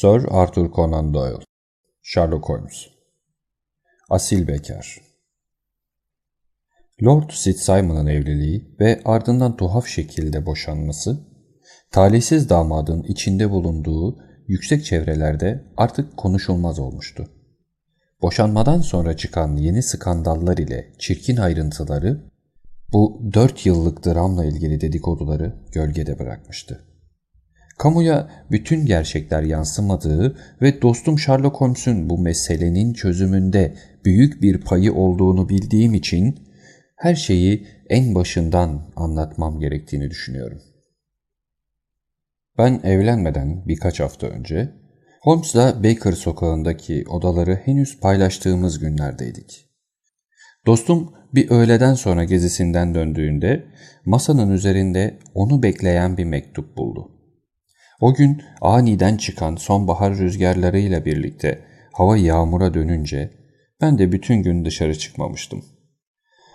Sir Arthur Conan Doyle Sherlock Holmes Asil Bekar Lord Simon'ın evliliği ve ardından tuhaf şekilde boşanması, talihsiz damadın içinde bulunduğu yüksek çevrelerde artık konuşulmaz olmuştu. Boşanmadan sonra çıkan yeni skandallar ile çirkin ayrıntıları bu dört yıllık dramla ilgili dedikoduları gölgede bırakmıştı. Kamuya bütün gerçekler yansımadığı ve dostum Sherlock Holmes'un bu meselenin çözümünde büyük bir payı olduğunu bildiğim için her şeyi en başından anlatmam gerektiğini düşünüyorum. Ben evlenmeden birkaç hafta önce Holmes'la Baker sokağındaki odaları henüz paylaştığımız günlerdeydik. Dostum bir öğleden sonra gezisinden döndüğünde masanın üzerinde onu bekleyen bir mektup buldu. O gün aniden çıkan sonbahar rüzgarlarıyla birlikte hava yağmura dönünce ben de bütün gün dışarı çıkmamıştım.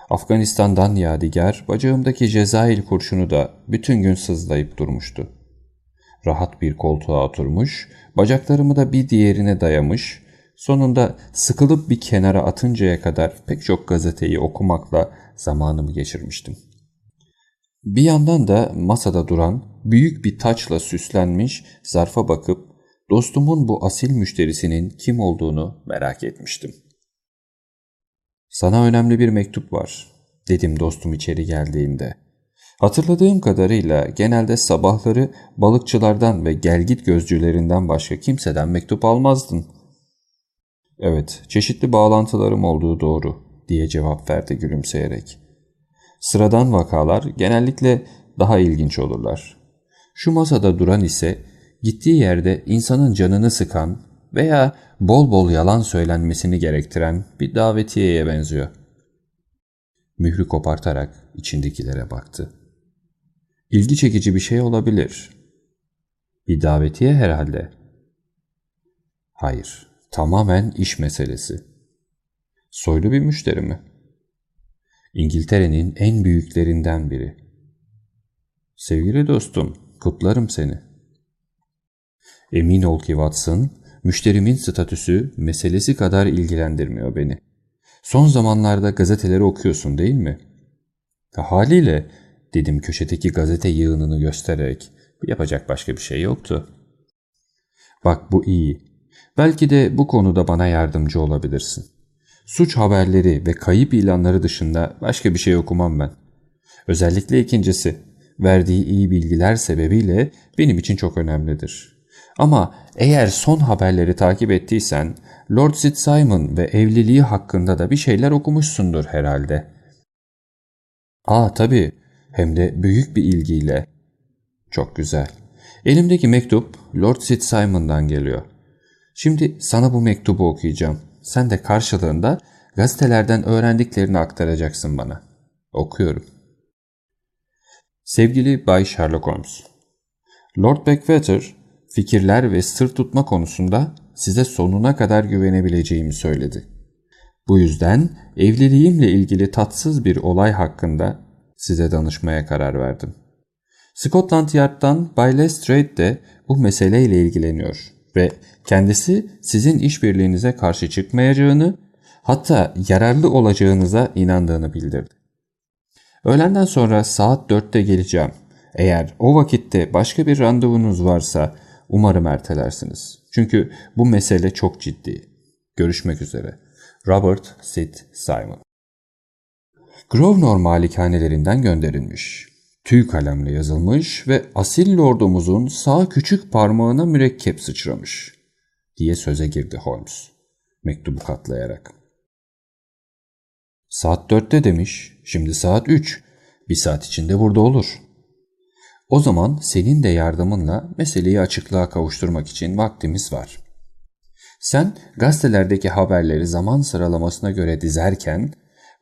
Afganistan'dan yadigar bacağımdaki Cezayir kurşunu da bütün gün sızlayıp durmuştu. Rahat bir koltuğa oturmuş, bacaklarımı da bir diğerine dayamış, sonunda sıkılıp bir kenara atıncaya kadar pek çok gazeteyi okumakla zamanımı geçirmiştim. Bir yandan da masada duran büyük bir taçla süslenmiş zarfa bakıp dostumun bu asil müşterisinin kim olduğunu merak etmiştim. Sana önemli bir mektup var, dedim dostum içeri geldiğinde. Hatırladığım kadarıyla genelde sabahları balıkçılardan ve gelgit gözcülerinden başka kimseden mektup almazdın. Evet, çeşitli bağlantılarım olduğu doğru, diye cevap verdi gülümseyerek. Sıradan vakalar genellikle daha ilginç olurlar. Şu masada duran ise gittiği yerde insanın canını sıkan veya bol bol yalan söylenmesini gerektiren bir davetiyeye benziyor. Mührü kopartarak içindekilere baktı. İlgi çekici bir şey olabilir. Bir davetiye herhalde. Hayır, tamamen iş meselesi. Soylu bir müşteri mi? İngiltere'nin en büyüklerinden biri. Sevgili dostum, kutlarım seni. Emin ol ki Watson, müşterimin statüsü meselesi kadar ilgilendirmiyor beni. Son zamanlarda gazeteleri okuyorsun değil mi? Haliyle dedim köşedeki gazete yığınını göstererek. Yapacak başka bir şey yoktu. Bak bu iyi. Belki de bu konuda bana yardımcı olabilirsin. Suç haberleri ve kayıp ilanları dışında başka bir şey okumam ben. Özellikle ikincisi, verdiği iyi bilgiler sebebiyle benim için çok önemlidir. Ama eğer son haberleri takip ettiysen Lord Simon ve evliliği hakkında da bir şeyler okumuşsundur herhalde. Aa tabii hem de büyük bir ilgiyle. Çok güzel. Elimdeki mektup Lord Simon'dan geliyor. Şimdi sana bu mektubu okuyacağım. Sen de karşılığında gazetelerden öğrendiklerini aktaracaksın bana. Okuyorum. Sevgili Bay Sherlock Holmes, Lord Backwater fikirler ve sır tutma konusunda size sonuna kadar güvenebileceğimi söyledi. Bu yüzden evliliğimle ilgili tatsız bir olay hakkında size danışmaya karar verdim. Scotland Yard'dan Bay Lestrade de bu meseleyle ilgileniyor ve kendisi sizin işbirliğinize karşı çıkmayacağını hatta yararlı olacağınıza inandığını bildirdi. Öğlenden sonra saat 4'te geleceğim. Eğer o vakitte başka bir randevunuz varsa umarım ertelersiniz. Çünkü bu mesele çok ciddi. Görüşmek üzere. Robert Sid Simon Grosvenor malikanelerinden gönderilmiş. Tüy kalemle yazılmış ve asil lordumuzun sağ küçük parmağına mürekkep sıçramış diye söze girdi Holmes mektubu katlayarak. Saat dörtte demiş, şimdi saat üç. Bir saat içinde burada olur. O zaman senin de yardımınla meseleyi açıklığa kavuşturmak için vaktimiz var. Sen gazetelerdeki haberleri zaman sıralamasına göre dizerken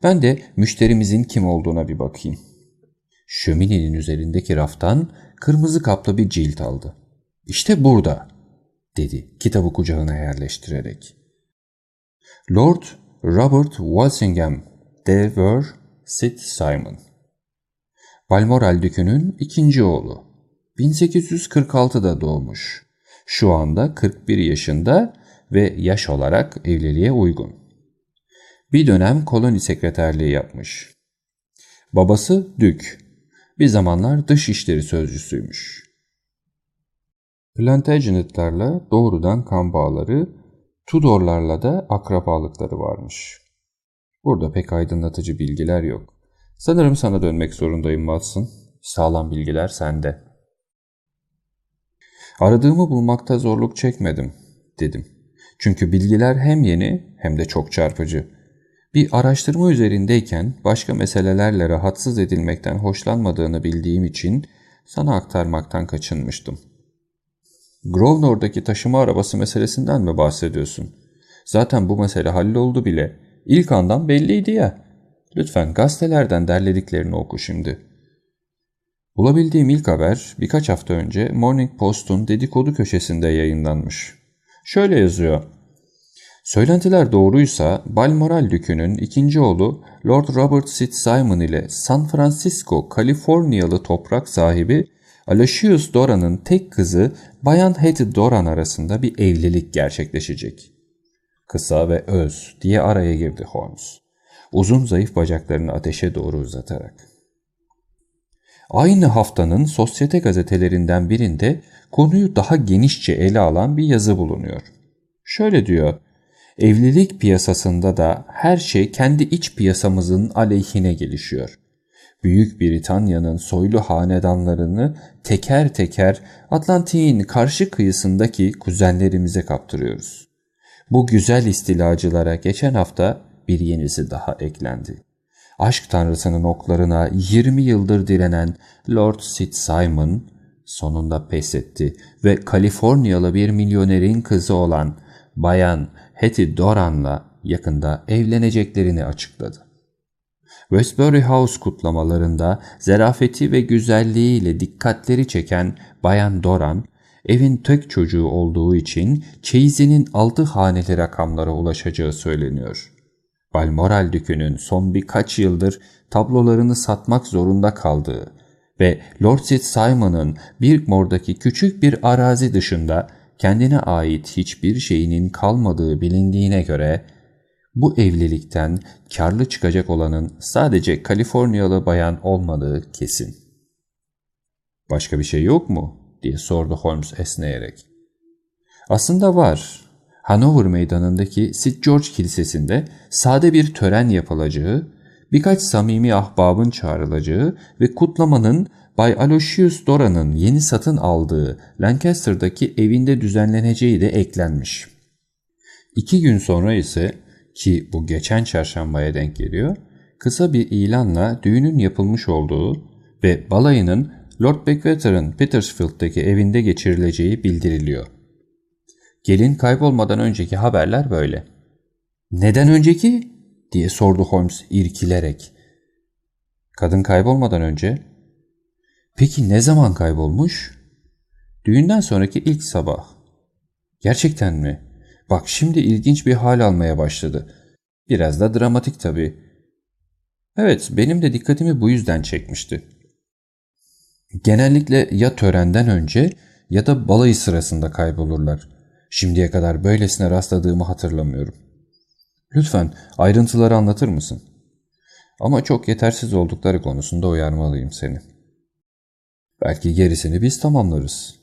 ben de müşterimizin kim olduğuna bir bakayım. Şöminenin üzerindeki raftan kırmızı kaplı bir cilt aldı. İşte burada, dedi kitabı kucağına yerleştirerek. Lord Robert Walsingham de Ver Sid Simon Balmoral Dükü'nün ikinci oğlu. 1846'da doğmuş. Şu anda 41 yaşında ve yaş olarak evliliğe uygun. Bir dönem koloni sekreterliği yapmış. Babası Dük. Bir zamanlar dış işleri sözcüsüymüş. Plantagenetlerle doğrudan kan bağları, Tudorlarla da akrabalıkları varmış. Burada pek aydınlatıcı bilgiler yok. Sanırım sana dönmek zorundayım Watson. Sağlam bilgiler sende. Aradığımı bulmakta zorluk çekmedim, dedim. Çünkü bilgiler hem yeni hem de çok çarpıcı. Bir araştırma üzerindeyken başka meselelerle rahatsız edilmekten hoşlanmadığını bildiğim için sana aktarmaktan kaçınmıştım. Grosvenor'daki taşıma arabası meselesinden mi bahsediyorsun? Zaten bu mesele halloldu bile. İlk andan belliydi ya. Lütfen gazetelerden derlediklerini oku şimdi. Bulabildiğim ilk haber birkaç hafta önce Morning Post'un dedikodu köşesinde yayınlanmış. Şöyle yazıyor. Söylentiler doğruysa Balmoral Dükü'nün ikinci oğlu Lord Robert Fitzsimon ile San Francisco, Kaliforniyalı toprak sahibi Aloysius Dora'nın tek kızı Bayan Hetty Doran arasında bir evlilik gerçekleşecek. Kısa ve öz diye araya girdi Holmes. Uzun zayıf bacaklarını ateşe doğru uzatarak. Aynı haftanın sosyete gazetelerinden birinde konuyu daha genişçe ele alan bir yazı bulunuyor. Şöyle diyor, evlilik piyasasında da her şey kendi iç piyasamızın aleyhine gelişiyor. Büyük Britanya'nın soylu hanedanlarını teker teker Atlantik'in karşı kıyısındaki kuzenlerimize kaptırıyoruz. Bu güzel istilacılara geçen hafta bir yenisi daha eklendi. Aşk tanrısının oklarına 20 yıldır direnen Lord Sid Simon sonunda pes etti ve Kaliforniyalı bir milyonerin kızı olan Bayan Hetty Doran'la yakında evleneceklerini açıkladı. Westbury House kutlamalarında zarafeti ve güzelliğiyle dikkatleri çeken Bayan Doran, evin tek çocuğu olduğu için çeyizinin altı haneli rakamlara ulaşacağı söyleniyor. Balmoral Dükü'nün son birkaç yıldır tablolarını satmak zorunda kaldığı ve Lord Sid Simon'ın Birkmore'daki küçük bir arazi dışında kendine ait hiçbir şeyinin kalmadığı bilindiğine göre bu evlilikten karlı çıkacak olanın sadece Kaliforniyalı bayan olmadığı kesin. Başka bir şey yok mu? diye sordu Holmes esneyerek. Aslında var. Hanover meydanındaki St. George Kilisesi'nde sade bir tören yapılacağı, birkaç samimi ahbabın çağrılacağı ve kutlamanın Bay Aloysius Dora'nın yeni satın aldığı Lancaster'daki evinde düzenleneceği de eklenmiş. İki gün sonra ise ki bu geçen çarşambaya denk geliyor, kısa bir ilanla düğünün yapılmış olduğu ve balayının Lord Backwater'ın Petersfield'daki evinde geçirileceği bildiriliyor. Gelin kaybolmadan önceki haberler böyle. Neden önceki? diye sordu Holmes irkilerek. Kadın kaybolmadan önce. Peki ne zaman kaybolmuş? Düğünden sonraki ilk sabah. Gerçekten mi? Bak şimdi ilginç bir hal almaya başladı. Biraz da dramatik tabii. Evet, benim de dikkatimi bu yüzden çekmişti. Genellikle ya törenden önce ya da balayı sırasında kaybolurlar. Şimdiye kadar böylesine rastladığımı hatırlamıyorum. Lütfen ayrıntıları anlatır mısın? Ama çok yetersiz oldukları konusunda uyarmalıyım seni. Belki gerisini biz tamamlarız.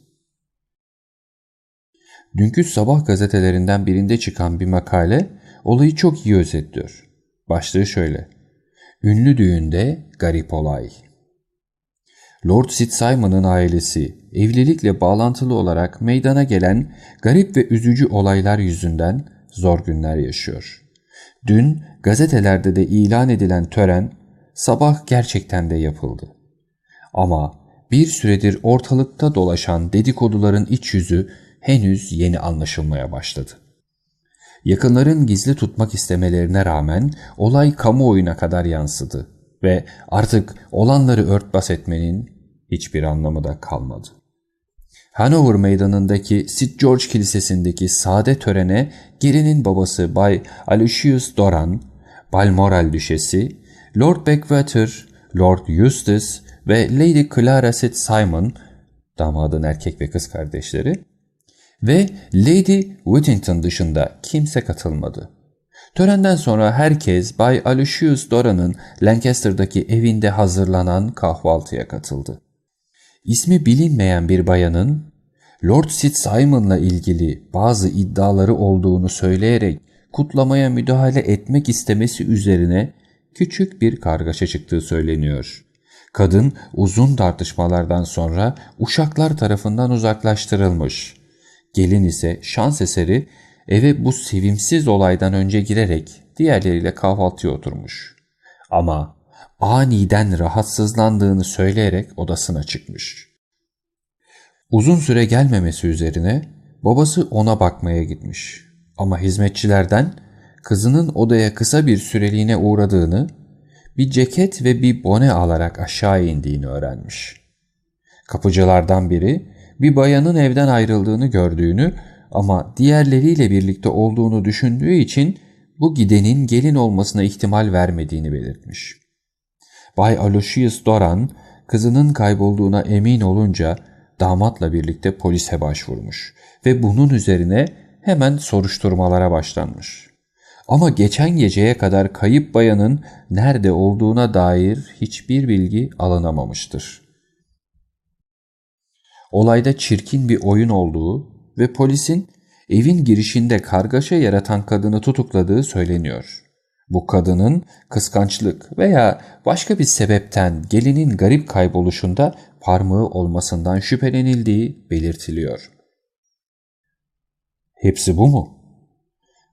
Dünkü sabah gazetelerinden birinde çıkan bir makale olayı çok iyi özetliyor. Başlığı şöyle. Ünlü düğünde garip olay. Lord Simon'ın ailesi evlilikle bağlantılı olarak meydana gelen garip ve üzücü olaylar yüzünden zor günler yaşıyor. Dün gazetelerde de ilan edilen tören sabah gerçekten de yapıldı. Ama bir süredir ortalıkta dolaşan dedikoduların iç yüzü henüz yeni anlaşılmaya başladı. Yakınların gizli tutmak istemelerine rağmen olay kamuoyuna kadar yansıdı ve artık olanları örtbas etmenin hiçbir anlamı da kalmadı. Hanover meydanındaki St. George Kilisesi'ndeki sade törene gelinin babası Bay Aloysius Doran, Balmoral Düşesi, Lord Backwater, Lord Eustace ve Lady Clara St. Simon, damadın erkek ve kız kardeşleri, ve Lady Whittington dışında kimse katılmadı. Törenden sonra herkes Bay Aloysius Dora'nın Lancaster'daki evinde hazırlanan kahvaltıya katıldı. İsmi bilinmeyen bir bayanın Lord Sid Simon'la ilgili bazı iddiaları olduğunu söyleyerek kutlamaya müdahale etmek istemesi üzerine küçük bir kargaşa çıktığı söyleniyor. Kadın uzun tartışmalardan sonra uşaklar tarafından uzaklaştırılmış. Gelin ise şans eseri eve bu sevimsiz olaydan önce girerek diğerleriyle kahvaltıya oturmuş. Ama aniden rahatsızlandığını söyleyerek odasına çıkmış. Uzun süre gelmemesi üzerine babası ona bakmaya gitmiş. Ama hizmetçilerden kızının odaya kısa bir süreliğine uğradığını, bir ceket ve bir bone alarak aşağı indiğini öğrenmiş. Kapıcılardan biri bir bayanın evden ayrıldığını gördüğünü ama diğerleriyle birlikte olduğunu düşündüğü için bu gidenin gelin olmasına ihtimal vermediğini belirtmiş. Bay Aloysius Doran kızının kaybolduğuna emin olunca damatla birlikte polise başvurmuş ve bunun üzerine hemen soruşturmalara başlanmış. Ama geçen geceye kadar kayıp bayanın nerede olduğuna dair hiçbir bilgi alınamamıştır. Olayda çirkin bir oyun olduğu ve polisin evin girişinde kargaşa yaratan kadını tutukladığı söyleniyor. Bu kadının kıskançlık veya başka bir sebepten gelinin garip kayboluşunda parmağı olmasından şüphelenildiği belirtiliyor. Hepsi bu mu?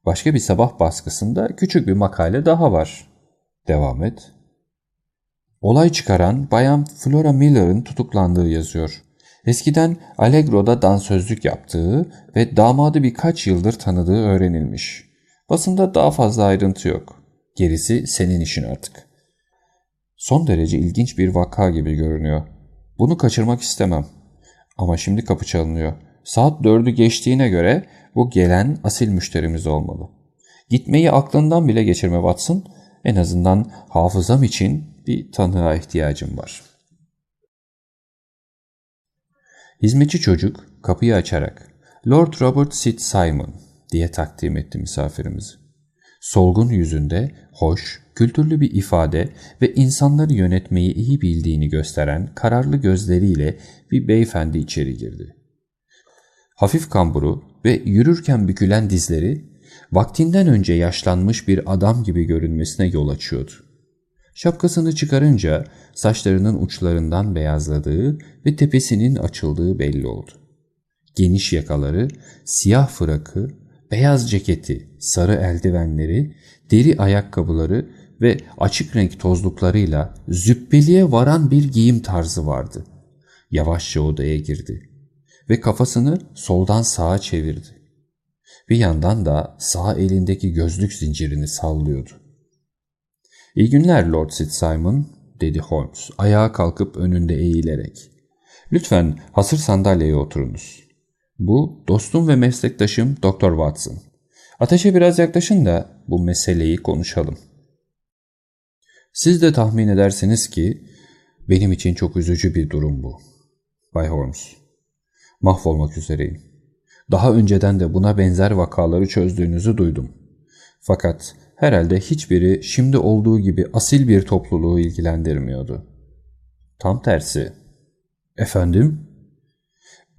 Başka bir sabah baskısında küçük bir makale daha var. Devam et. Olay çıkaran Bayan Flora Miller'ın tutuklandığı yazıyor. Eskiden Allegro'da dansözlük yaptığı ve damadı birkaç yıldır tanıdığı öğrenilmiş. Basında daha fazla ayrıntı yok. Gerisi senin işin artık. Son derece ilginç bir vaka gibi görünüyor. Bunu kaçırmak istemem. Ama şimdi kapı çalınıyor. Saat dördü geçtiğine göre bu gelen asil müşterimiz olmalı. Gitmeyi aklından bile geçirme Watson. En azından hafızam için bir tanığa ihtiyacım var. Hizmetçi çocuk kapıyı açarak Lord Robert Sid Simon diye takdim etti misafirimizi. Solgun yüzünde hoş, kültürlü bir ifade ve insanları yönetmeyi iyi bildiğini gösteren kararlı gözleriyle bir beyefendi içeri girdi. Hafif kamburu ve yürürken bükülen dizleri vaktinden önce yaşlanmış bir adam gibi görünmesine yol açıyordu. Şapkasını çıkarınca saçlarının uçlarından beyazladığı ve tepesinin açıldığı belli oldu. Geniş yakaları, siyah frakı, beyaz ceketi, sarı eldivenleri, deri ayakkabıları ve açık renk tozluklarıyla züppeliğe varan bir giyim tarzı vardı. Yavaşça odaya girdi ve kafasını soldan sağa çevirdi. Bir yandan da sağ elindeki gözlük zincirini sallıyordu. İyi günler Lord Sid Simon, dedi Holmes ayağa kalkıp önünde eğilerek. Lütfen hasır sandalyeye oturunuz. Bu dostum ve meslektaşım Dr. Watson. Ateşe biraz yaklaşın da bu meseleyi konuşalım. Siz de tahmin edersiniz ki benim için çok üzücü bir durum bu. Bay Holmes. Mahvolmak üzereyim. Daha önceden de buna benzer vakaları çözdüğünüzü duydum. Fakat herhalde hiçbiri şimdi olduğu gibi asil bir topluluğu ilgilendirmiyordu. Tam tersi. Efendim?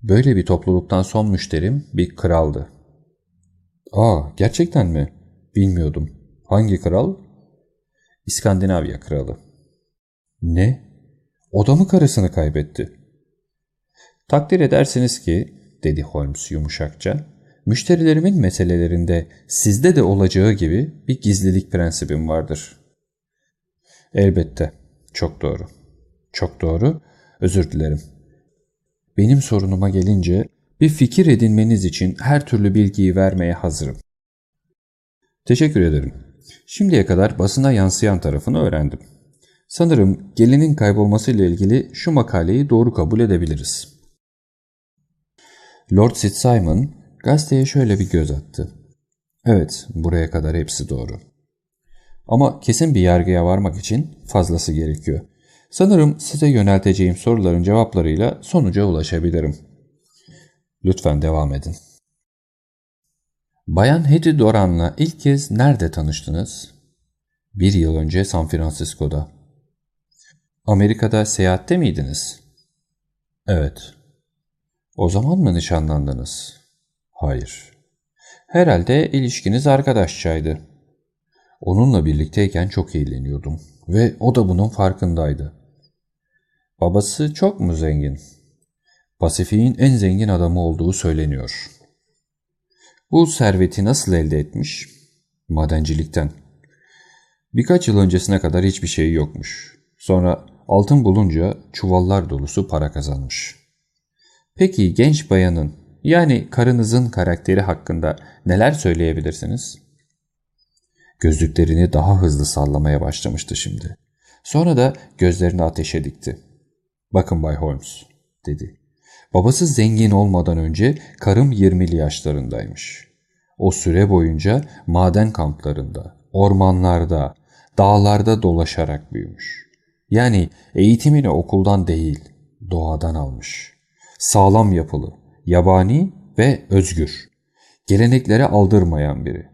Böyle bir topluluktan son müşterim bir kraldı. Aa, gerçekten mi? Bilmiyordum. Hangi kral? İskandinavya kralı. Ne? O da mı karısını kaybetti? Takdir edersiniz ki, dedi Holmes yumuşakça, müşterilerimin meselelerinde sizde de olacağı gibi bir gizlilik prensibim vardır. Elbette. Çok doğru. Çok doğru. Özür dilerim. Benim sorunuma gelince bir fikir edinmeniz için her türlü bilgiyi vermeye hazırım. Teşekkür ederim. Şimdiye kadar basına yansıyan tarafını öğrendim. Sanırım gelinin kaybolmasıyla ilgili şu makaleyi doğru kabul edebiliriz. Lord Sid Simon gazeteye şöyle bir göz attı. Evet, buraya kadar hepsi doğru. Ama kesin bir yargıya varmak için fazlası gerekiyor. Sanırım size yönelteceğim soruların cevaplarıyla sonuca ulaşabilirim. Lütfen devam edin. Bayan Hetty Doran'la ilk kez nerede tanıştınız? Bir yıl önce San Francisco'da. Amerika'da seyahatte miydiniz? Evet. O zaman mı nişanlandınız? Hayır. Herhalde ilişkiniz arkadaşçaydı. Onunla birlikteyken çok eğleniyordum ve o da bunun farkındaydı. Babası çok mu zengin? Pasifik'in en zengin adamı olduğu söyleniyor. Bu serveti nasıl elde etmiş? Madencilikten. Birkaç yıl öncesine kadar hiçbir şeyi yokmuş. Sonra altın bulunca çuvallar dolusu para kazanmış. Peki genç bayanın yani karınızın karakteri hakkında neler söyleyebilirsiniz? Gözlüklerini daha hızlı sallamaya başlamıştı şimdi. Sonra da gözlerini ateşe dikti. Bakın Bay Holmes, dedi. Babası zengin olmadan önce karım 20'li yaşlarındaymış. O süre boyunca maden kamplarında, ormanlarda, dağlarda dolaşarak büyümüş. Yani eğitimini okuldan değil, doğadan almış. Sağlam yapılı, yabani ve özgür. Geleneklere aldırmayan biri.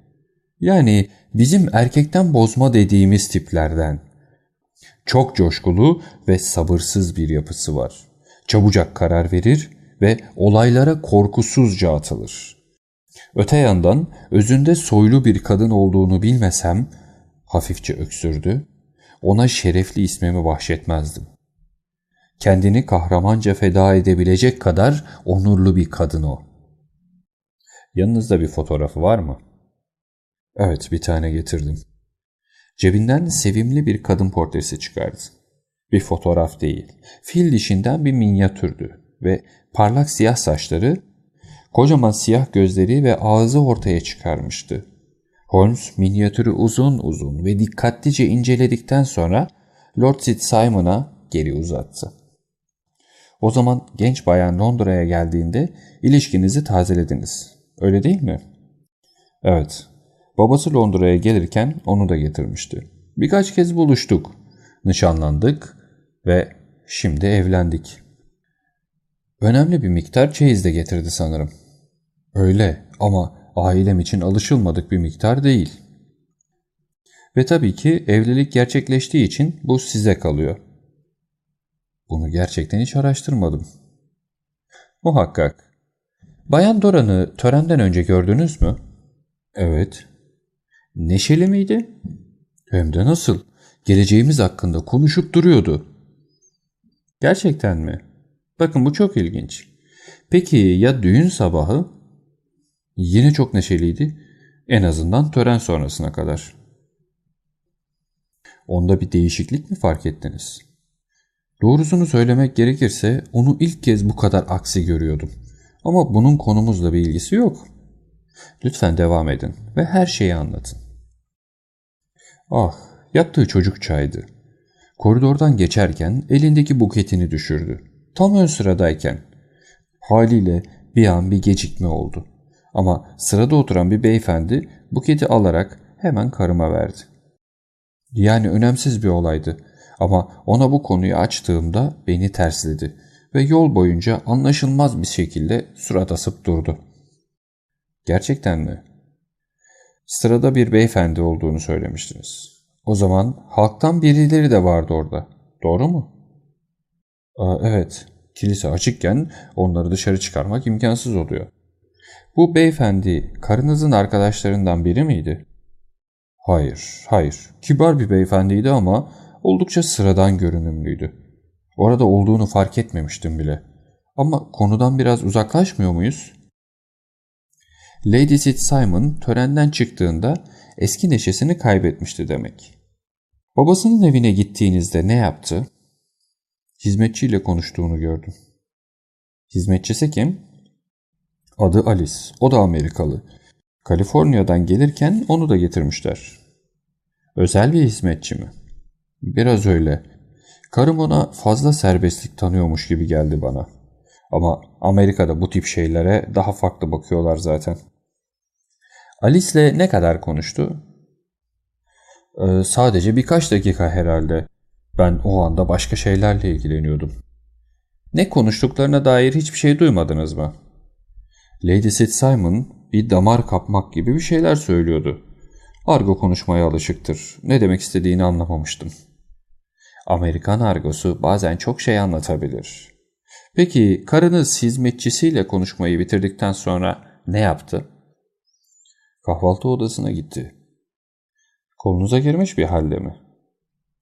Yani bizim erkekten bozma dediğimiz tiplerden. Çok coşkulu ve sabırsız bir yapısı var. Çabucak karar verir ve olaylara korkusuzca atılır. Öte yandan özünde soylu bir kadın olduğunu bilmesem hafifçe öksürdü. Ona şerefli ismimi bahşetmezdim. Kendini kahramanca feda edebilecek kadar onurlu bir kadın o. Yanınızda bir fotoğrafı var mı? Evet bir tane getirdim. Cebinden sevimli bir kadın portresi çıkardı. Bir fotoğraf değil, fil dişinden bir minyatürdü ve parlak siyah saçları, kocaman siyah gözleri ve ağzı ortaya çıkarmıştı. Holmes minyatürü uzun uzun ve dikkatlice inceledikten sonra Lord Sid Simon'a geri uzattı. O zaman genç bayan Londra'ya geldiğinde ilişkinizi tazelediniz. Öyle değil mi? Evet. Babası Londra'ya gelirken onu da getirmişti. Birkaç kez buluştuk. Nişanlandık ve şimdi evlendik. Önemli bir miktar çeyiz de getirdi sanırım. Öyle ama ailem için alışılmadık bir miktar değil. Ve tabii ki evlilik gerçekleştiği için bu size kalıyor. Bunu gerçekten hiç araştırmadım. Muhakkak. Bayan Doran'ı törenden önce gördünüz mü? Evet. Neşeli miydi? Hem de nasıl? Geleceğimiz hakkında konuşup duruyordu. Gerçekten mi? Bakın bu çok ilginç. Peki ya düğün sabahı? Yine çok neşeliydi. En azından tören sonrasına kadar. Onda bir değişiklik mi fark ettiniz? Doğrusunu söylemek gerekirse onu ilk kez bu kadar aksi görüyordum. Ama bunun konumuzla bir ilgisi yok. Lütfen devam edin ve her şeyi anlatın. Ah, yaptığı çocuk çaydı. Koridordan geçerken elindeki buketini düşürdü. Tam ön sıradayken. Haliyle bir an bir gecikme oldu. Ama sırada oturan bir beyefendi buketi alarak hemen karıma verdi. Yani önemsiz bir olaydı ama ona bu konuyu açtığımda beni tersledi ve yol boyunca anlaşılmaz bir şekilde surat asıp durdu. Gerçekten mi? Sırada bir beyefendi olduğunu söylemiştiniz. O zaman halktan birileri de vardı orada. Doğru mu? Aa, evet. Kilise açıkken onları dışarı çıkarmak imkansız oluyor. Bu beyefendi karınızın arkadaşlarından biri miydi? Hayır, hayır. Kibar bir beyefendiydi ama oldukça sıradan görünümlüydü. Orada olduğunu fark etmemiştim bile. Ama konudan biraz uzaklaşmıyor muyuz? Lady Sid Simon törenden çıktığında eski neşesini kaybetmişti demek. Babasının evine gittiğinizde ne yaptı? Hizmetçiyle konuştuğunu gördüm. Hizmetçisi kim? Adı Alice. O da Amerikalı. Kaliforniya'dan gelirken onu da getirmişler. Özel bir hizmetçi mi? Biraz öyle. Karım ona fazla serbestlik tanıyormuş gibi geldi bana. Ama Amerika'da bu tip şeylere daha farklı bakıyorlar zaten. Alice'le ne kadar konuştu? Ee, sadece birkaç dakika herhalde. Ben o anda başka şeylerle ilgileniyordum. Ne konuştuklarına dair hiçbir şey duymadınız mı? Lady Sid Simon bir damar kapmak gibi bir şeyler söylüyordu. Argo konuşmaya alışıktır. Ne demek istediğini anlamamıştım. Amerikan argosu bazen çok şey anlatabilir. Peki karınız hizmetçisiyle konuşmayı bitirdikten sonra ne yaptı? Kahvaltı odasına gitti. Kolunuza girmiş bir halde mi?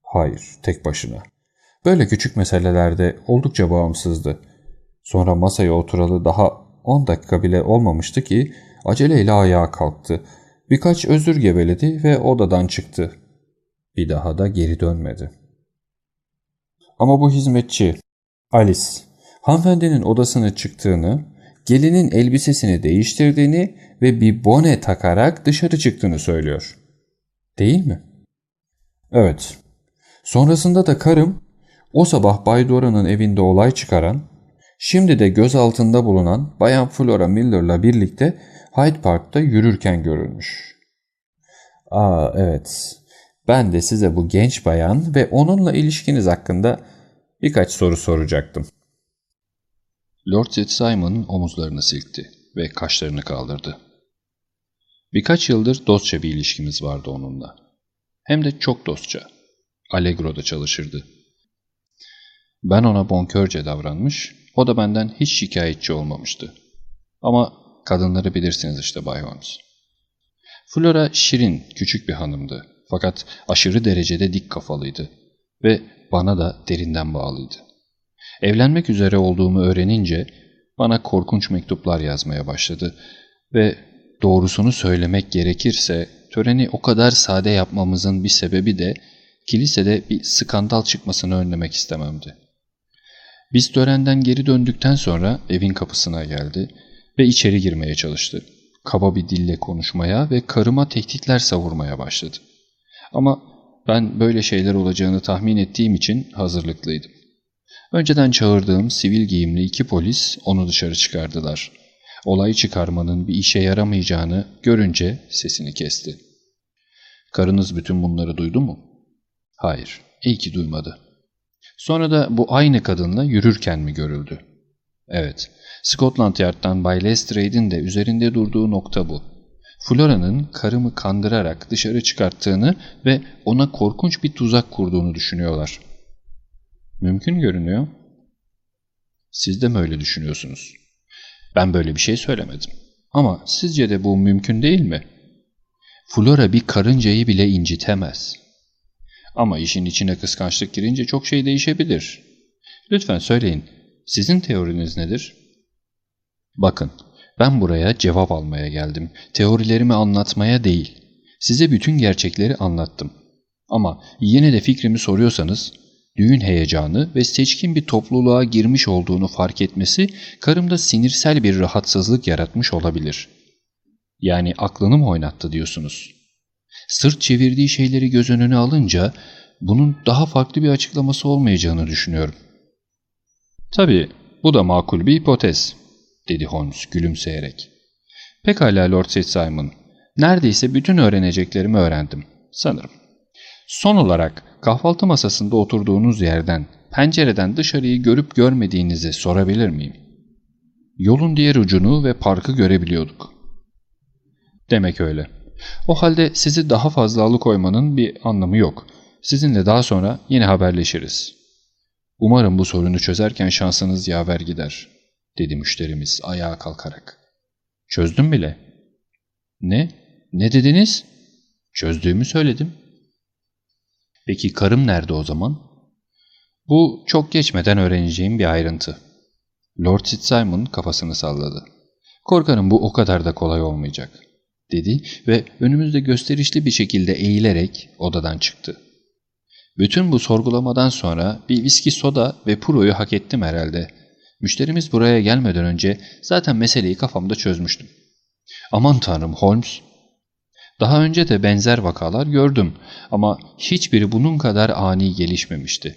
Hayır, tek başına. Böyle küçük meselelerde oldukça bağımsızdı. Sonra masaya oturalı daha 10 dakika bile olmamıştı ki aceleyle ayağa kalktı. Birkaç özür geveledi ve odadan çıktı. Bir daha da geri dönmedi. Ama bu hizmetçi, Alice, hanımefendinin odasına çıktığını, gelinin elbisesini değiştirdiğini ve bir bone takarak dışarı çıktığını söylüyor. Değil mi? Evet. Sonrasında da karım o sabah Bay Dora'nın evinde olay çıkaran, şimdi de göz altında bulunan Bayan Flora Miller'la birlikte Hyde Park'ta yürürken görülmüş. Aa evet, ben de size bu genç bayan ve onunla ilişkiniz hakkında birkaç soru soracaktım. Lord Fitzsimon omuzlarını silkti ve kaşlarını kaldırdı. Birkaç yıldır dostça bir ilişkimiz vardı onunla. Hem de çok dostça. Allegro'da çalışırdı. Ben ona bonkörce davranmış, o da benden hiç şikayetçi olmamıştı. Ama kadınları bilirsiniz işte Bay Holmes. Flora şirin, küçük bir hanımdı. Fakat aşırı derecede dik kafalıydı. Ve bana da derinden bağlıydı. Evlenmek üzere olduğumu öğrenince bana korkunç mektuplar yazmaya başladı ve doğrusunu söylemek gerekirse töreni o kadar sade yapmamızın bir sebebi de kilisede bir skandal çıkmasını önlemek istememdi. Biz törenden geri döndükten sonra evin kapısına geldi ve içeri girmeye çalıştı. Kaba bir dille konuşmaya ve karıma tehditler savurmaya başladı. Ama ben böyle şeyler olacağını tahmin ettiğim için hazırlıklıydım. Önceden çağırdığım sivil giyimli iki polis onu dışarı çıkardılar. Olay çıkarmanın bir işe yaramayacağını görünce sesini kesti. Karınız bütün bunları duydu mu? Hayır, iyi ki duymadı. Sonra da bu aynı kadınla yürürken mi görüldü? Evet, Scotland Yard'dan Bay Lestrade'in de üzerinde durduğu nokta bu. Flora'nın karımı kandırarak dışarı çıkarttığını ve ona korkunç bir tuzak kurduğunu düşünüyorlar. Mümkün görünüyor. Siz de mi öyle düşünüyorsunuz? Ben böyle bir şey söylemedim. Ama sizce de bu mümkün değil mi? Flora bir karıncayı bile incitemez. Ama işin içine kıskançlık girince çok şey değişebilir. Lütfen söyleyin, sizin teoriniz nedir? Bakın, ben buraya cevap almaya geldim. Teorilerimi anlatmaya değil. Size bütün gerçekleri anlattım. Ama yine de fikrimi soruyorsanız, düğün heyecanı ve seçkin bir topluluğa girmiş olduğunu fark etmesi karımda sinirsel bir rahatsızlık yaratmış olabilir. Yani aklını mı oynattı diyorsunuz? Sırt çevirdiği şeyleri göz önüne alınca bunun daha farklı bir açıklaması olmayacağını düşünüyorum. Tabii bu da makul bir hipotez dedi Holmes gülümseyerek. Pekala Lord Fitzsimon. Neredeyse bütün öğreneceklerimi öğrendim. Sanırım. Son olarak kahvaltı masasında oturduğunuz yerden, pencereden dışarıyı görüp görmediğinizi sorabilir miyim? Yolun diğer ucunu ve parkı görebiliyorduk. Demek öyle. O halde sizi daha fazla alıkoymanın bir anlamı yok. Sizinle daha sonra yine haberleşiriz. Umarım bu sorunu çözerken şansınız yaver gider dedi müşterimiz ayağa kalkarak. Çözdüm bile. Ne? Ne dediniz? Çözdüğümü söyledim. Peki karım nerede o zaman? Bu çok geçmeden öğreneceğim bir ayrıntı. Lord Fitzsimon kafasını salladı. Korkarım bu o kadar da kolay olmayacak, dedi ve önümüzde gösterişli bir şekilde eğilerek odadan çıktı. Bütün bu sorgulamadan sonra bir viski soda ve puroyu hak ettim herhalde Müşterimiz buraya gelmeden önce zaten meseleyi kafamda çözmüştüm. Aman tanrım Holmes. Daha önce de benzer vakalar gördüm ama hiçbiri bunun kadar ani gelişmemişti.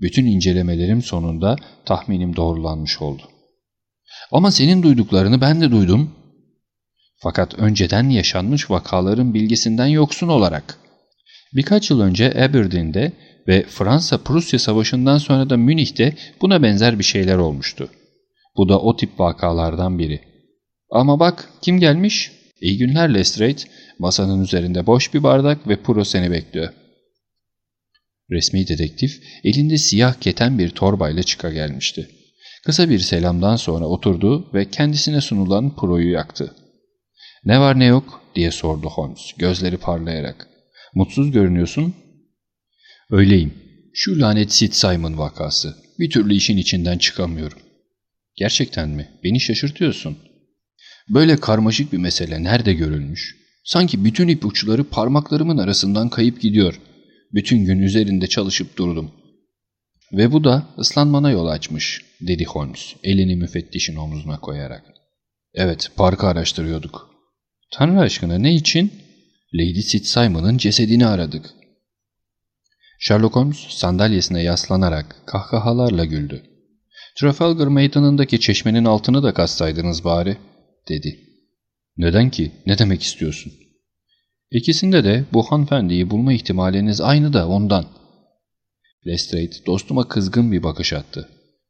Bütün incelemelerim sonunda tahminim doğrulanmış oldu. Ama senin duyduklarını ben de duydum. Fakat önceden yaşanmış vakaların bilgisinden yoksun olarak. Birkaç yıl önce Aberdeen'de ve Fransa-Prusya Savaşı'ndan sonra da Münih'te buna benzer bir şeyler olmuştu. Bu da o tip vakalardan biri. Ama bak kim gelmiş? İyi günler Lestrade. Masanın üzerinde boş bir bardak ve Puro seni bekliyor. Resmi dedektif elinde siyah keten bir torbayla çıka gelmişti. Kısa bir selamdan sonra oturdu ve kendisine sunulan Puro'yu yaktı. ''Ne var ne yok?'' diye sordu Holmes gözleri parlayarak. ''Mutsuz görünüyorsun.'' ''Öyleyim. Şu lanet Sid Simon vakası. Bir türlü işin içinden çıkamıyorum.'' ''Gerçekten mi? Beni şaşırtıyorsun.'' Böyle karmaşık bir mesele nerede görülmüş? Sanki bütün ipuçları parmaklarımın arasından kayıp gidiyor. Bütün gün üzerinde çalışıp durdum. Ve bu da ıslanmana yol açmış, dedi Holmes, elini müfettişin omuzuna koyarak. Evet, parkı araştırıyorduk. Tanrı aşkına ne için? Lady Sid Simon'ın cesedini aradık. Sherlock Holmes sandalyesine yaslanarak kahkahalarla güldü. Trafalgar meydanındaki çeşmenin altını da kazsaydınız bari, dedi. Neden ki? Ne demek istiyorsun? İkisinde de bu hanımefendiyi bulma ihtimaliniz aynı da ondan. Lestrade dostuma kızgın bir bakış attı.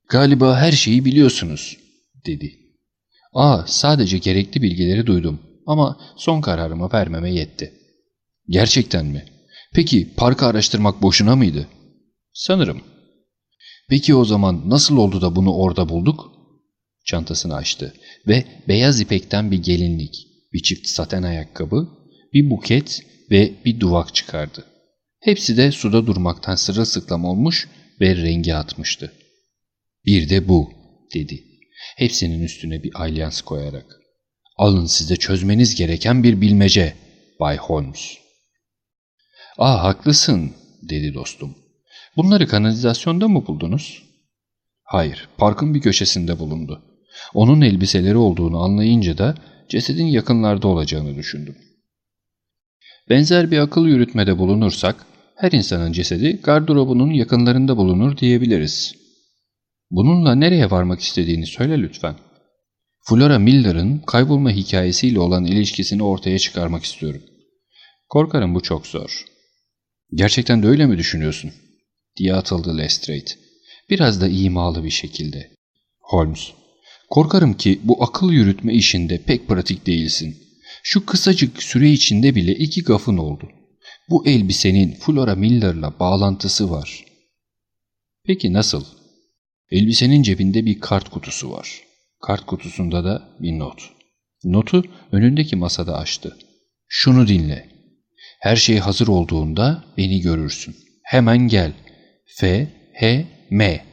Galiba her şeyi biliyorsunuz, dedi. Aa, sadece gerekli bilgileri duydum ama son kararımı vermeme yetti. Gerçekten mi? Peki parkı araştırmak boşuna mıydı? Sanırım. Peki o zaman nasıl oldu da bunu orada bulduk? Çantasını açtı ve beyaz ipekten bir gelinlik, bir çift saten ayakkabı, bir buket ve bir duvak çıkardı. Hepsi de suda durmaktan sırılsıklam olmuş ve rengi atmıştı. Bir de bu, dedi. Hepsinin üstüne bir alyans koyarak. Alın size çözmeniz gereken bir bilmece, Bay Holmes. Aa haklısın, dedi dostum. Bunları kanalizasyonda mı buldunuz? Hayır, parkın bir köşesinde bulundu. Onun elbiseleri olduğunu anlayınca da cesedin yakınlarda olacağını düşündüm. Benzer bir akıl yürütmede bulunursak, her insanın cesedi gardırobunun yakınlarında bulunur diyebiliriz. Bununla nereye varmak istediğini söyle lütfen. Flora Miller'ın kaybolma hikayesiyle olan ilişkisini ortaya çıkarmak istiyorum. Korkarım bu çok zor. Gerçekten de öyle mi düşünüyorsun? diye atıldı Lestrade. Biraz da imalı bir şekilde. Holmes, korkarım ki bu akıl yürütme işinde pek pratik değilsin. Şu kısacık süre içinde bile iki gafın oldu. Bu elbisenin Flora Miller'la bağlantısı var. Peki nasıl? Elbisenin cebinde bir kart kutusu var. Kart kutusunda da bir not. Notu önündeki masada açtı. Şunu dinle. Her şey hazır olduğunda beni görürsün. Hemen gel. F, H, M.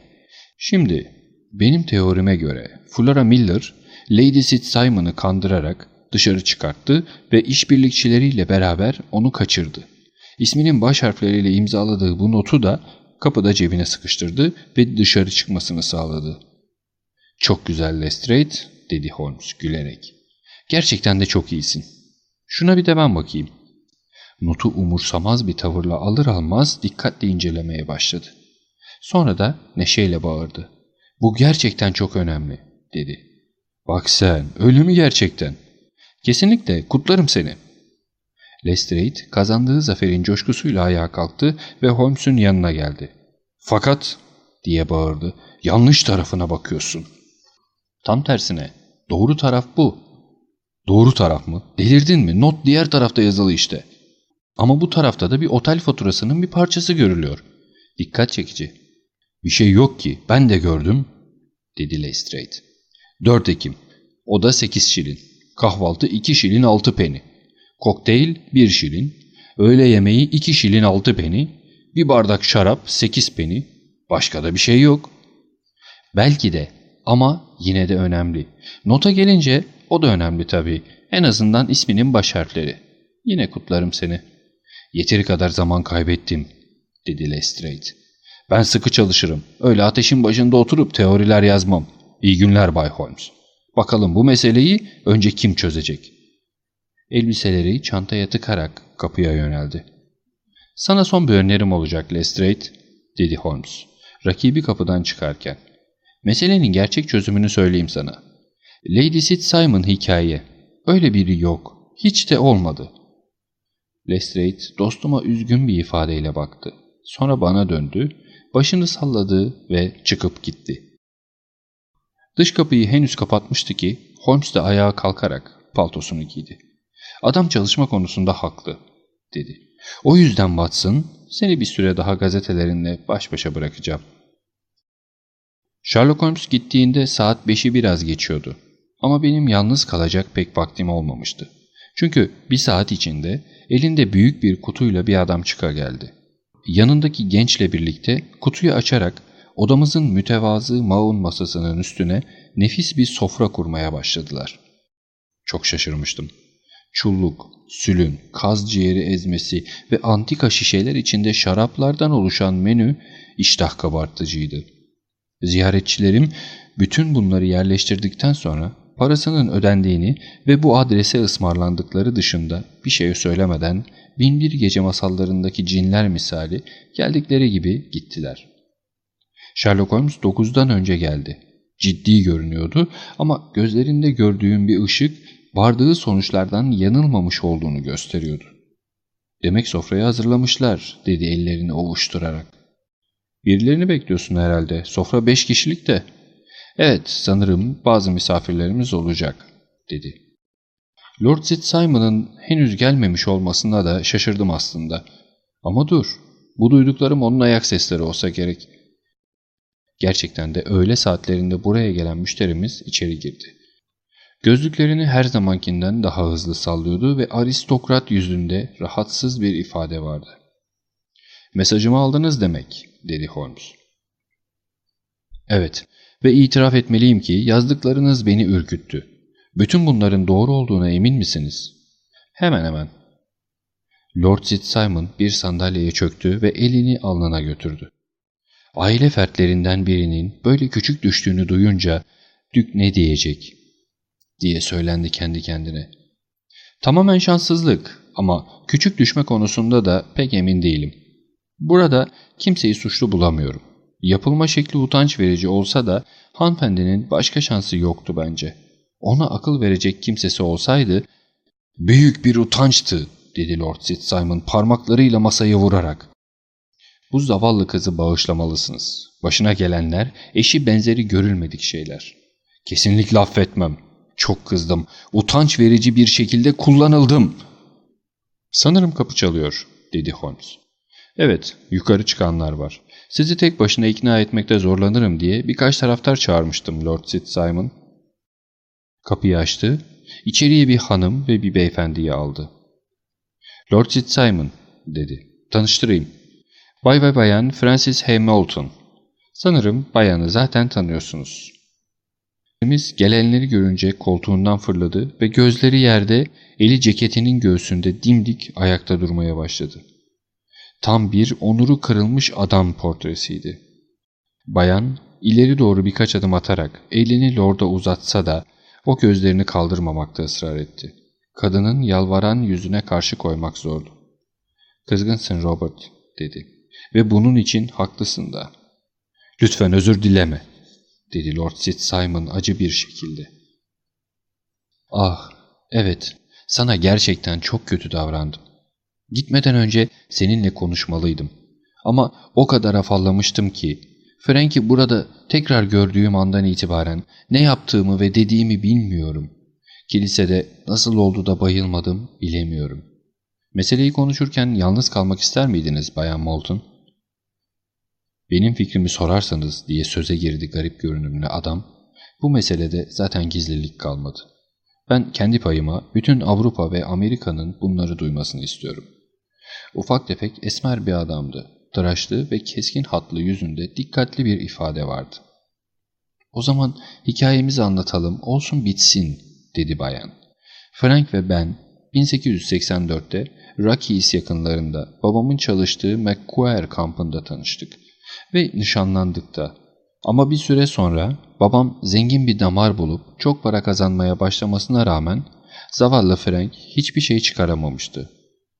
Şimdi benim teorime göre Flora Miller, Lady Sid Simon'ı kandırarak dışarı çıkarttı ve işbirlikçileriyle beraber onu kaçırdı. İsminin baş harfleriyle imzaladığı bu notu da kapıda cebine sıkıştırdı ve dışarı çıkmasını sağladı. ''Çok güzel Lestrade'' dedi Holmes gülerek. ''Gerçekten de çok iyisin. Şuna bir de ben bakayım.'' Notu umursamaz bir tavırla alır almaz dikkatle incelemeye başladı. Sonra da neşeyle bağırdı. ''Bu gerçekten çok önemli.'' dedi. ''Bak sen, öyle mi gerçekten?'' ''Kesinlikle, kutlarım seni.'' Lestrade kazandığı zaferin coşkusuyla ayağa kalktı ve Holmes'un yanına geldi. ''Fakat'' diye bağırdı, ''yanlış tarafına bakıyorsun.'' ''Tam tersine, doğru taraf bu.'' ''Doğru taraf mı? Delirdin mi? Not diğer tarafta yazılı işte.'' Ama bu tarafta da bir otel faturasının bir parçası görülüyor. Dikkat çekici. Bir şey yok ki, ben de gördüm, dedi Lestrade. 4 Ekim. O da 8 şilin. Kahvaltı 2 şilin 6 peni. Kokteyl 1 şilin. Öğle yemeği 2 şilin 6 peni. Bir bardak şarap 8 peni. Başka da bir şey yok. Belki de ama yine de önemli. Nota gelince o da önemli tabii. En azından isminin baş harfleri. Yine kutlarım seni. Yeteri kadar zaman kaybettim, dedi Lestrade. Ben sıkı çalışırım. Öyle ateşin başında oturup teoriler yazmam. İyi günler Bay Holmes. Bakalım bu meseleyi önce kim çözecek? Elbiseleri çantaya tıkarak kapıya yöneldi. Sana son bir önerim olacak Lestrade, dedi Holmes. Rakibi kapıdan çıkarken. Meselenin gerçek çözümünü söyleyeyim sana. Lady Sid Simon hikaye. Öyle biri yok. Hiç de olmadı. Lestrade dostuma üzgün bir ifadeyle baktı. Sonra bana döndü, başını salladı ve çıkıp gitti. Dış kapıyı henüz kapatmıştı ki Holmes de ayağa kalkarak paltosunu giydi. Adam çalışma konusunda haklı, dedi. O yüzden Watson, seni bir süre daha gazetelerinle baş başa bırakacağım. Sherlock Holmes gittiğinde saat beşi biraz geçiyordu. Ama benim yalnız kalacak pek vaktim olmamıştı. Çünkü bir saat içinde elinde büyük bir kutuyla bir adam çıka geldi. Yanındaki gençle birlikte kutuyu açarak odamızın mütevazı maun masasının üstüne nefis bir sofra kurmaya başladılar. Çok şaşırmıştım. Çulluk, sülün, kaz ciğeri ezmesi ve antika şişeler içinde şaraplardan oluşan menü iştah kabartıcıydı. Ziyaretçilerim bütün bunları yerleştirdikten sonra parasının ödendiğini ve bu adrese ısmarlandıkları dışında bir şey söylemeden binbir gece masallarındaki cinler misali geldikleri gibi gittiler. Sherlock Holmes 9'dan önce geldi. Ciddi görünüyordu ama gözlerinde gördüğüm bir ışık vardığı sonuçlardan yanılmamış olduğunu gösteriyordu. Demek sofrayı hazırlamışlar dedi ellerini ovuşturarak. Birilerini bekliyorsun herhalde. Sofra beş kişilik de. Evet sanırım bazı misafirlerimiz olacak dedi. Lord Simon'ın henüz gelmemiş olmasına da şaşırdım aslında. Ama dur bu duyduklarım onun ayak sesleri olsa gerek. Gerçekten de öğle saatlerinde buraya gelen müşterimiz içeri girdi. Gözlüklerini her zamankinden daha hızlı sallıyordu ve aristokrat yüzünde rahatsız bir ifade vardı. ''Mesajımı aldınız demek.'' Dedi Holmes. ''Evet ve itiraf etmeliyim ki yazdıklarınız beni ürküttü. Bütün bunların doğru olduğuna emin misiniz?'' ''Hemen hemen.'' Lord Simon bir sandalyeye çöktü ve elini alnına götürdü. Aile fertlerinden birinin böyle küçük düştüğünü duyunca Dük ne diyecek diye söylendi kendi kendine. Tamamen şanssızlık ama küçük düşme konusunda da pek emin değilim. Burada kimseyi suçlu bulamıyorum. Yapılma şekli utanç verici olsa da hanımefendinin başka şansı yoktu bence. Ona akıl verecek kimsesi olsaydı ''Büyük bir utançtı'' dedi Lord Simon parmaklarıyla masayı vurarak. Bu zavallı kızı bağışlamalısınız. Başına gelenler eşi benzeri görülmedik şeyler. Kesinlikle affetmem. Çok kızdım. Utanç verici bir şekilde kullanıldım. Sanırım kapı çalıyor, dedi Holmes. Evet, yukarı çıkanlar var. Sizi tek başına ikna etmekte zorlanırım diye birkaç taraftar çağırmıştım Lord Simon. Kapıyı açtı. İçeriye bir hanım ve bir beyefendiyi aldı. Lord Simon, dedi. Tanıştırayım. Bay ve bayan Francis Hamilton. Sanırım bayanı zaten tanıyorsunuz. Temiz gelenleri görünce koltuğundan fırladı ve gözleri yerde, eli ceketinin göğsünde dimdik ayakta durmaya başladı. Tam bir onuru kırılmış adam portresiydi. Bayan ileri doğru birkaç adım atarak elini lorda uzatsa da o gözlerini kaldırmamakta ısrar etti. Kadının yalvaran yüzüne karşı koymak zordu. ''Kızgınsın Robert'' dedi. ''Ve bunun için haklısın da. Lütfen özür dileme.'' dedi Lord Simon acı bir şekilde. Ah, evet, sana gerçekten çok kötü davrandım. Gitmeden önce seninle konuşmalıydım. Ama o kadar afallamıştım ki, Frank'i burada tekrar gördüğüm andan itibaren ne yaptığımı ve dediğimi bilmiyorum. Kilisede nasıl oldu da bayılmadım bilemiyorum. Meseleyi konuşurken yalnız kalmak ister miydiniz Bayan Moulton? Benim fikrimi sorarsanız diye söze girdi garip görünümlü adam, bu meselede zaten gizlilik kalmadı. Ben kendi payıma bütün Avrupa ve Amerika'nın bunları duymasını istiyorum. Ufak tefek esmer bir adamdı. Tıraşlı ve keskin hatlı yüzünde dikkatli bir ifade vardı. O zaman hikayemizi anlatalım, olsun bitsin, dedi bayan. Frank ve ben 1884'te Rockies yakınlarında babamın çalıştığı McQuarrie kampında tanıştık ve nişanlandık da. Ama bir süre sonra babam zengin bir damar bulup çok para kazanmaya başlamasına rağmen zavallı Frank hiçbir şey çıkaramamıştı.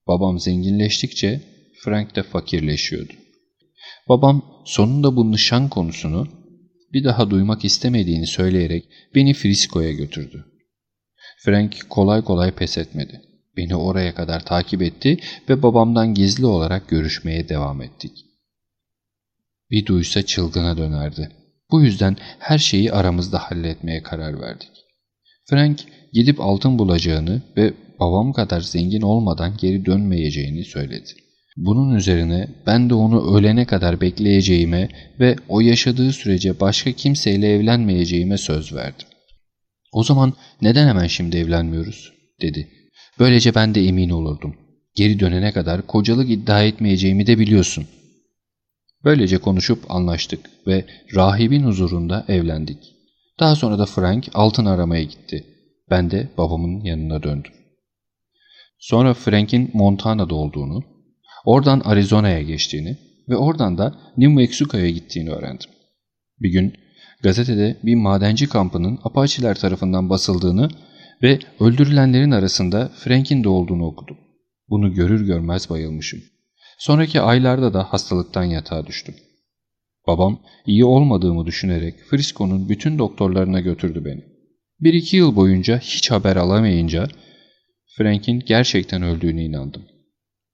Babam zenginleştikçe Frank de fakirleşiyordu. Babam sonunda bu nişan konusunu bir daha duymak istemediğini söyleyerek beni Frisco'ya götürdü. Frank kolay kolay pes etmedi. Beni oraya kadar takip etti ve babamdan gizli olarak görüşmeye devam ettik. Bir duysa çılgına dönerdi. Bu yüzden her şeyi aramızda halletmeye karar verdik. Frank gidip altın bulacağını ve babam kadar zengin olmadan geri dönmeyeceğini söyledi. Bunun üzerine ben de onu ölene kadar bekleyeceğime ve o yaşadığı sürece başka kimseyle evlenmeyeceğime söz verdim. O zaman neden hemen şimdi evlenmiyoruz? dedi. Böylece ben de emin olurdum. Geri dönene kadar kocalık iddia etmeyeceğimi de biliyorsun. Böylece konuşup anlaştık ve rahibin huzurunda evlendik. Daha sonra da Frank altın aramaya gitti. Ben de babamın yanına döndüm. Sonra Frank'in Montana'da olduğunu, oradan Arizona'ya geçtiğini ve oradan da New Mexico'ya gittiğini öğrendim. Bir gün gazetede bir madenci kampının Apache'ler tarafından basıldığını ve öldürülenlerin arasında Frank'in de olduğunu okudum. Bunu görür görmez bayılmışım. Sonraki aylarda da hastalıktan yatağa düştüm. Babam iyi olmadığımı düşünerek Frisco'nun bütün doktorlarına götürdü beni. Bir iki yıl boyunca hiç haber alamayınca Frank'in gerçekten öldüğüne inandım.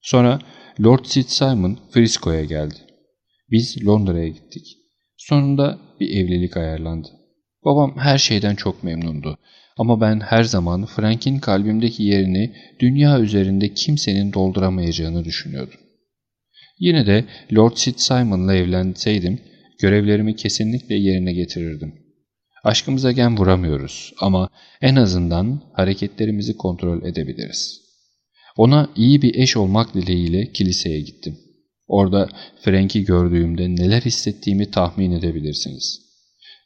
Sonra Lord Sid Simon Frisco'ya geldi. Biz Londra'ya gittik. Sonunda bir evlilik ayarlandı. Babam her şeyden çok memnundu. Ama ben her zaman Frank'in kalbimdeki yerini dünya üzerinde kimsenin dolduramayacağını düşünüyordum. Yine de Lord Sid Simon'la evlenseydim görevlerimi kesinlikle yerine getirirdim. Aşkımıza gen vuramıyoruz ama en azından hareketlerimizi kontrol edebiliriz. Ona iyi bir eş olmak dileğiyle kiliseye gittim. Orada Frank'i gördüğümde neler hissettiğimi tahmin edebilirsiniz.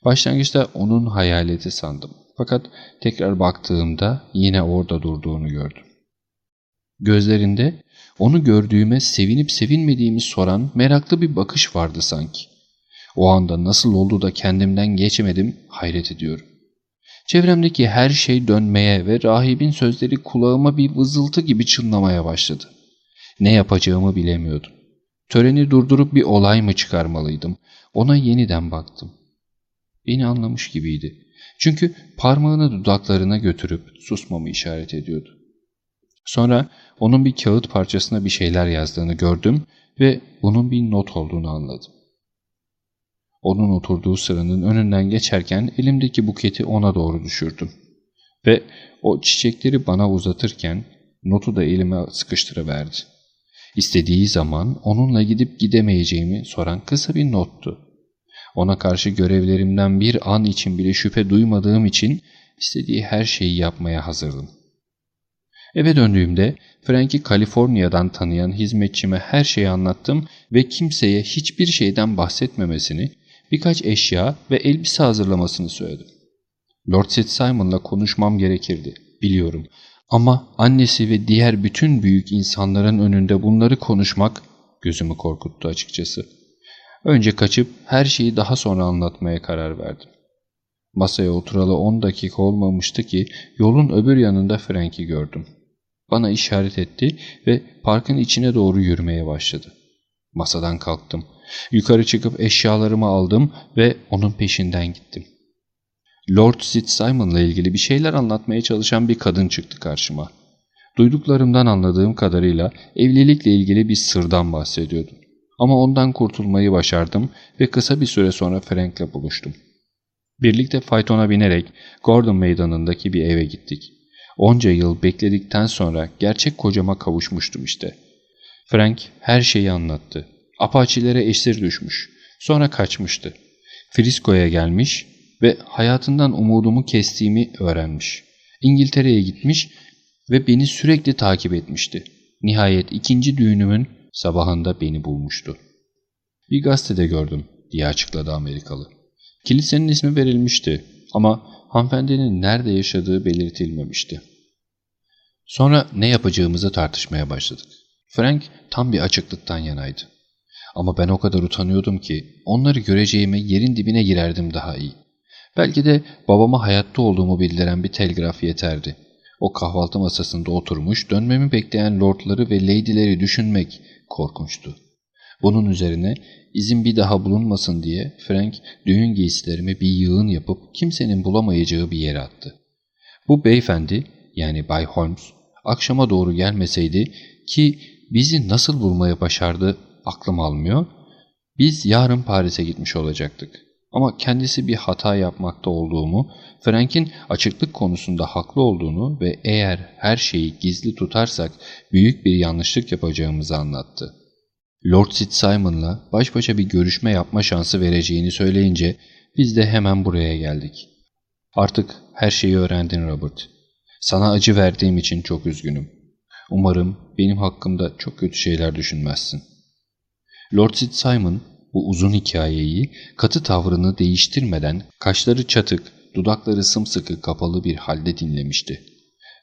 Başlangıçta onun hayaleti sandım. Fakat tekrar baktığımda yine orada durduğunu gördüm. Gözlerinde onu gördüğüme sevinip sevinmediğimi soran meraklı bir bakış vardı sanki. O anda nasıl oldu da kendimden geçemedim hayret ediyorum. Çevremdeki her şey dönmeye ve rahibin sözleri kulağıma bir vızıltı gibi çınlamaya başladı. Ne yapacağımı bilemiyordum. Töreni durdurup bir olay mı çıkarmalıydım? Ona yeniden baktım. Beni anlamış gibiydi. Çünkü parmağını dudaklarına götürüp susmamı işaret ediyordu. Sonra onun bir kağıt parçasına bir şeyler yazdığını gördüm ve bunun bir not olduğunu anladım. Onun oturduğu sıranın önünden geçerken elimdeki buketi ona doğru düşürdüm. Ve o çiçekleri bana uzatırken notu da elime sıkıştırıverdi. İstediği zaman onunla gidip gidemeyeceğimi soran kısa bir nottu. Ona karşı görevlerimden bir an için bile şüphe duymadığım için istediği her şeyi yapmaya hazırdım. Eve döndüğümde Frank'i Kaliforniya'dan tanıyan hizmetçime her şeyi anlattım ve kimseye hiçbir şeyden bahsetmemesini, birkaç eşya ve elbise hazırlamasını söyledim. Lord Sid Simon'la konuşmam gerekirdi, biliyorum. Ama annesi ve diğer bütün büyük insanların önünde bunları konuşmak gözümü korkuttu açıkçası. Önce kaçıp her şeyi daha sonra anlatmaya karar verdim. Masaya oturalı 10 dakika olmamıştı ki yolun öbür yanında Frank'i gördüm. Bana işaret etti ve parkın içine doğru yürümeye başladı. Masadan kalktım. Yukarı çıkıp eşyalarımı aldım ve onun peşinden gittim. Lord Simon'la ilgili bir şeyler anlatmaya çalışan bir kadın çıktı karşıma. Duyduklarımdan anladığım kadarıyla evlilikle ilgili bir sırdan bahsediyordu. Ama ondan kurtulmayı başardım ve kısa bir süre sonra Frank'le buluştum. Birlikte faytona binerek Gordon meydanındaki bir eve gittik. Onca yıl bekledikten sonra gerçek kocama kavuşmuştum işte. Frank her şeyi anlattı. Apaçilere esir düşmüş. Sonra kaçmıştı. Frisco'ya gelmiş ve hayatından umudumu kestiğimi öğrenmiş. İngiltere'ye gitmiş ve beni sürekli takip etmişti. Nihayet ikinci düğünümün sabahında beni bulmuştu. Bir gazetede gördüm diye açıkladı Amerikalı. Kilisenin ismi verilmişti ama hanımefendinin nerede yaşadığı belirtilmemişti. Sonra ne yapacağımızı tartışmaya başladık. Frank tam bir açıklıktan yanaydı. Ama ben o kadar utanıyordum ki onları göreceğime yerin dibine girerdim daha iyi. Belki de babama hayatta olduğumu bildiren bir telgraf yeterdi. O kahvaltı masasında oturmuş dönmemi bekleyen lordları ve lady'leri düşünmek korkunçtu. Bunun üzerine izin bir daha bulunmasın diye Frank düğün giysilerimi bir yığın yapıp kimsenin bulamayacağı bir yere attı. Bu beyefendi yani Bay Holmes akşama doğru gelmeseydi ki bizi nasıl bulmaya başardı aklım almıyor, biz yarın Paris'e gitmiş olacaktık. Ama kendisi bir hata yapmakta olduğumu, Frank'in açıklık konusunda haklı olduğunu ve eğer her şeyi gizli tutarsak büyük bir yanlışlık yapacağımızı anlattı. Lord Simon'la baş başa bir görüşme yapma şansı vereceğini söyleyince biz de hemen buraya geldik. Artık her şeyi öğrendin Robert. Sana acı verdiğim için çok üzgünüm. Umarım benim hakkımda çok kötü şeyler düşünmezsin. Lord Simon bu uzun hikayeyi katı tavrını değiştirmeden kaşları çatık, dudakları sımsıkı kapalı bir halde dinlemişti.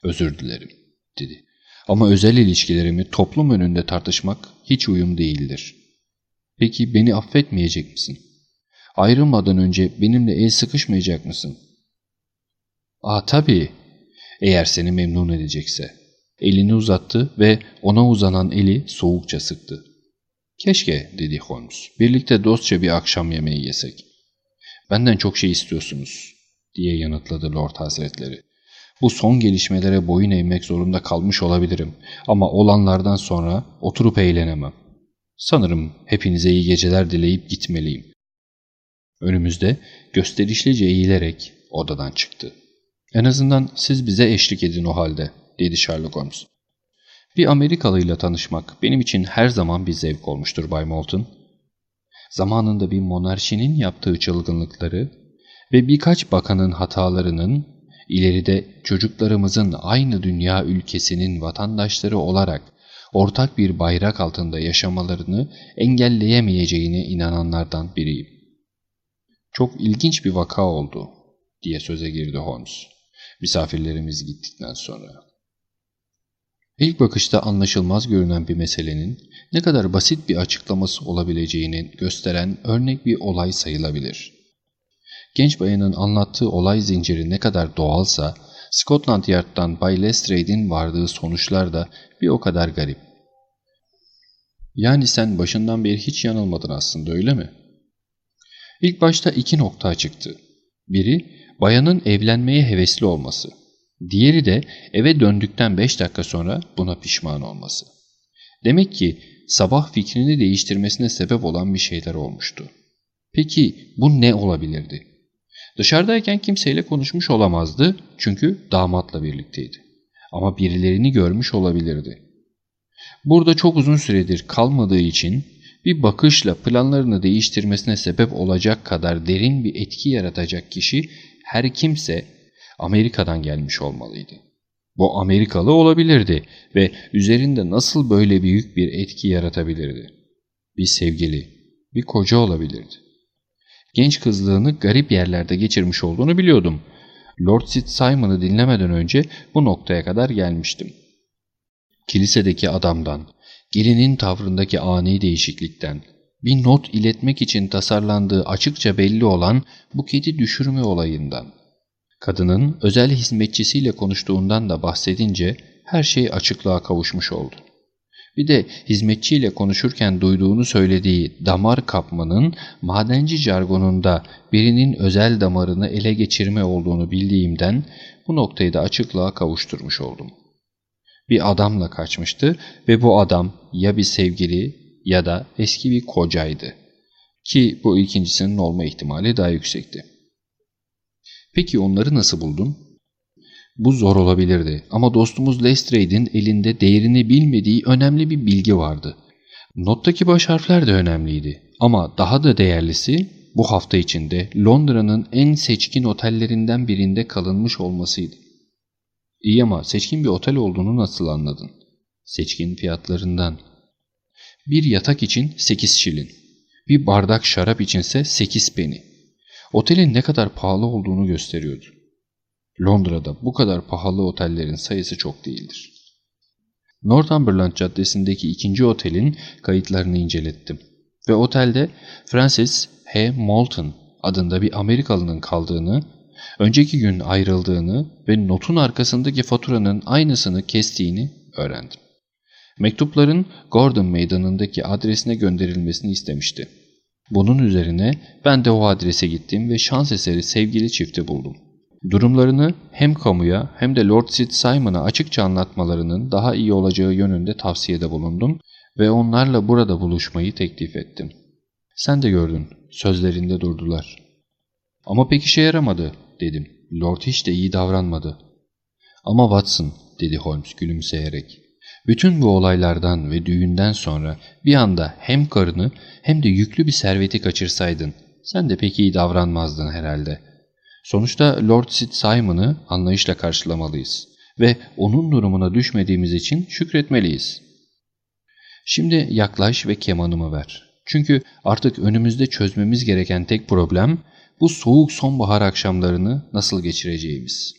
Özür dilerim, dedi. Ama özel ilişkilerimi toplum önünde tartışmak hiç uyum değildir. Peki beni affetmeyecek misin? Ayrılmadan önce benimle el sıkışmayacak mısın? Aa tabii, eğer seni memnun edecekse. Elini uzattı ve ona uzanan eli soğukça sıktı. Keşke dedi Holmes. Birlikte dostça bir akşam yemeği yesek. Benden çok şey istiyorsunuz diye yanıtladı Lord Hazretleri. Bu son gelişmelere boyun eğmek zorunda kalmış olabilirim ama olanlardan sonra oturup eğlenemem. Sanırım hepinize iyi geceler dileyip gitmeliyim. Önümüzde gösterişlice eğilerek odadan çıktı. En azından siz bize eşlik edin o halde, dedi Sherlock Holmes. Bir Amerikalıyla tanışmak benim için her zaman bir zevk olmuştur Bay Moulton. Zamanında bir monarşinin yaptığı çılgınlıkları ve birkaç bakanın hatalarının ileride çocuklarımızın aynı dünya ülkesinin vatandaşları olarak ortak bir bayrak altında yaşamalarını engelleyemeyeceğine inananlardan biriyim. Çok ilginç bir vaka oldu diye söze girdi Holmes. Misafirlerimiz gittikten sonra. İlk bakışta anlaşılmaz görünen bir meselenin ne kadar basit bir açıklaması olabileceğini gösteren örnek bir olay sayılabilir. Genç bayanın anlattığı olay zinciri ne kadar doğalsa, Scotland Yard'dan Bay Lestrade'in vardığı sonuçlar da bir o kadar garip. Yani sen başından beri hiç yanılmadın aslında öyle mi? İlk başta iki nokta çıktı. Biri, bayanın evlenmeye hevesli olması. Diğeri de eve döndükten 5 dakika sonra buna pişman olması. Demek ki sabah fikrini değiştirmesine sebep olan bir şeyler olmuştu. Peki bu ne olabilirdi? Dışarıdayken kimseyle konuşmuş olamazdı çünkü damatla birlikteydi. Ama birilerini görmüş olabilirdi. Burada çok uzun süredir kalmadığı için bir bakışla planlarını değiştirmesine sebep olacak kadar derin bir etki yaratacak kişi her kimse Amerika'dan gelmiş olmalıydı. Bu Amerikalı olabilirdi ve üzerinde nasıl böyle büyük bir etki yaratabilirdi? Bir sevgili, bir koca olabilirdi. Genç kızlığını garip yerlerde geçirmiş olduğunu biliyordum. Lord Sid Simon'ı dinlemeden önce bu noktaya kadar gelmiştim. Kilisedeki adamdan, gelinin tavrındaki ani değişiklikten, bir not iletmek için tasarlandığı açıkça belli olan buketi düşürme olayından, Kadının özel hizmetçisiyle konuştuğundan da bahsedince her şey açıklığa kavuşmuş oldu. Bir de hizmetçiyle konuşurken duyduğunu söylediği damar kapmanın madenci jargonunda birinin özel damarını ele geçirme olduğunu bildiğimden bu noktayı da açıklığa kavuşturmuş oldum. Bir adamla kaçmıştı ve bu adam ya bir sevgili ya da eski bir kocaydı. Ki bu ikincisinin olma ihtimali daha yüksekti. Peki onları nasıl buldun? Bu zor olabilirdi ama dostumuz Lestrade'in elinde değerini bilmediği önemli bir bilgi vardı. Nottaki baş harfler de önemliydi ama daha da değerlisi bu hafta içinde Londra'nın en seçkin otellerinden birinde kalınmış olmasıydı. İyi ama seçkin bir otel olduğunu nasıl anladın? Seçkin fiyatlarından. Bir yatak için 8 şilin, bir bardak şarap içinse 8 peni. Otelin ne kadar pahalı olduğunu gösteriyordu. Londra'da bu kadar pahalı otellerin sayısı çok değildir. Northumberland Caddesi'ndeki ikinci otelin kayıtlarını incelettim. Ve otelde Francis H. Moulton adında bir Amerikalının kaldığını, önceki gün ayrıldığını ve notun arkasındaki faturanın aynısını kestiğini öğrendim. Mektupların Gordon meydanındaki adresine gönderilmesini istemişti. Bunun üzerine ben de o adrese gittim ve şans eseri sevgili çifti buldum. Durumlarını hem kamuya hem de Lord Sid Simon'a açıkça anlatmalarının daha iyi olacağı yönünde tavsiyede bulundum ve onlarla burada buluşmayı teklif ettim. Sen de gördün, sözlerinde durdular. Ama pek işe yaramadı dedim. Lord hiç de iyi davranmadı. Ama Watson dedi Holmes gülümseyerek. Bütün bu olaylardan ve düğünden sonra bir anda hem karını hem de yüklü bir serveti kaçırsaydın sen de pek iyi davranmazdın herhalde. Sonuçta Lord Sid Simon'ı anlayışla karşılamalıyız ve onun durumuna düşmediğimiz için şükretmeliyiz. Şimdi yaklaş ve kemanımı ver. Çünkü artık önümüzde çözmemiz gereken tek problem bu soğuk sonbahar akşamlarını nasıl geçireceğimiz.